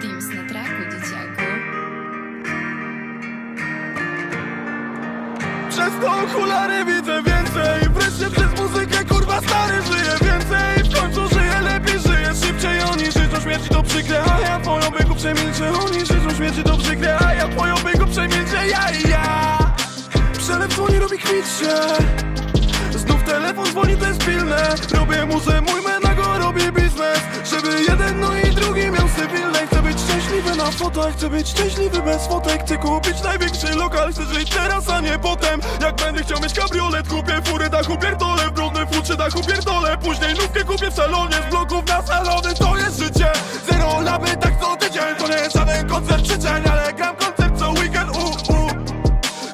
Dims na traku, dzieciaku. Przez to okulary widzę więcej. Wreszcie przez muzykę kurwa stary żyje więcej. W końcu żyję lepiej, żyję szybciej. Oni życzą śmierci to przykre A ja twoją byku przemilczę. Oni życzą śmierci to przykre A ja twoją byku przemilczę. Ja i ja. Przelew dzwoni robi kwit się. Znów telefon dzwoni, to jest pilne. Robię muzę, mój menago robi biznes. Żeby jeden, no i na fotach Chcę być szczęśliwy bez fotek Chcę kupić największy lokal Chcę żyć teraz, a nie potem. Jak będę chciał mieć kabriolet Kupię fury, dachu pierdolę W brudnym futrze dachu pierdolę Później nówkę kupię w salonie Z bloków na salony To jest życie. Zero laby, tak co tydzień To nie jest żaden koncert życzeń Ale gram koncert co weekend, u, u.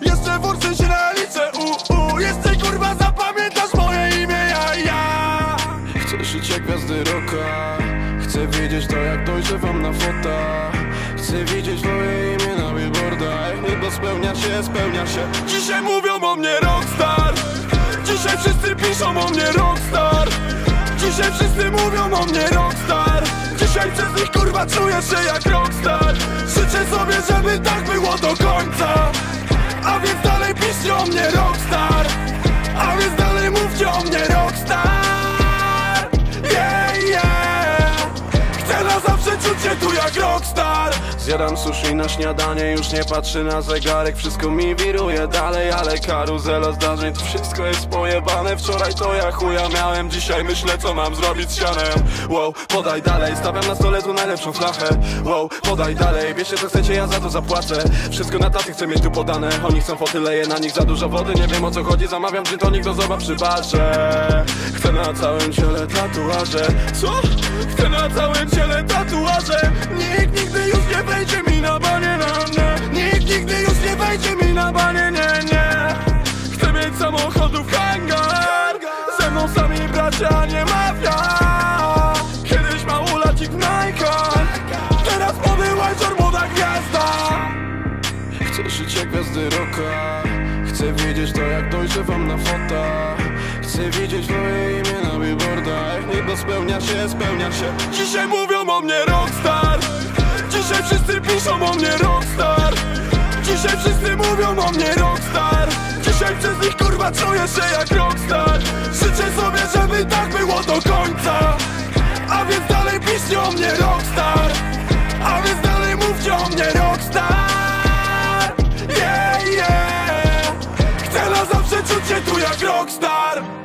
Jeszcze forsy się na lice, u, u. Jeszcze kurwa zapamiętasz moje imię, ja, ja. Chcę żyć jak gwiazdy roka Chcę wiedzieć to jak dojrzewam na fota Chcę widzieć moje imię na billboardach. Niebo spełnia się, spełnia się. Dzisiaj mówią o mnie rockstar. Dzisiaj wszyscy piszą o mnie rockstar. Dzisiaj wszyscy mówią o mnie rockstar. Dzisiaj przez nich kurwa czuję się jak rockstar. Życzę sobie, żeby tak było do końca. A więc dalej piszcie o mnie Zjadam sushi na śniadanie, już nie patrzę na zegarek Wszystko mi wiruje dalej, ale karuzela zdarzeń to Wszystko jest pojebane, wczoraj to ja chuja miałem Dzisiaj myślę co mam zrobić z sianem. Wow, podaj dalej, stawiam na stole tu najlepszą flachę. Wow, podaj dalej, wiecie co chcecie, ja za to zapłacę. Wszystko na taty chcę mieć tu podane Oni chcą foty, leję na nich za dużo wody Nie wiem o co chodzi, zamawiam gin tonik do zoba przy barze Chcę na całym ciele tatuaże. Co? Chcę na całym ciele tatuaże. Nikt nigdy już samochodów hangar. Ze mną sami bracia, nie mafia. Kiedyś małolacik w Nike'ach Teraz młody łajczor, młoda gwiazda. Chcę żyć jak gwiazdy roka. Chcę wiedzieć to jak dojrzewam na fota. Chcę widzieć moje imię na billboardach. Niebo spełnia się, spełnia się. Dzisiaj mówią o mnie rockstar. Dzisiaj wszyscy piszą o mnie rockstar kurwa czuję się jak rockstar. Życzę sobie, żeby tak było do końca. A więc dalej piszcie o mnie rockstar. A więc dalej mówcie o mnie rockstar. Yeah, yeah. Chcę na zawsze czuć się tu jak rockstar.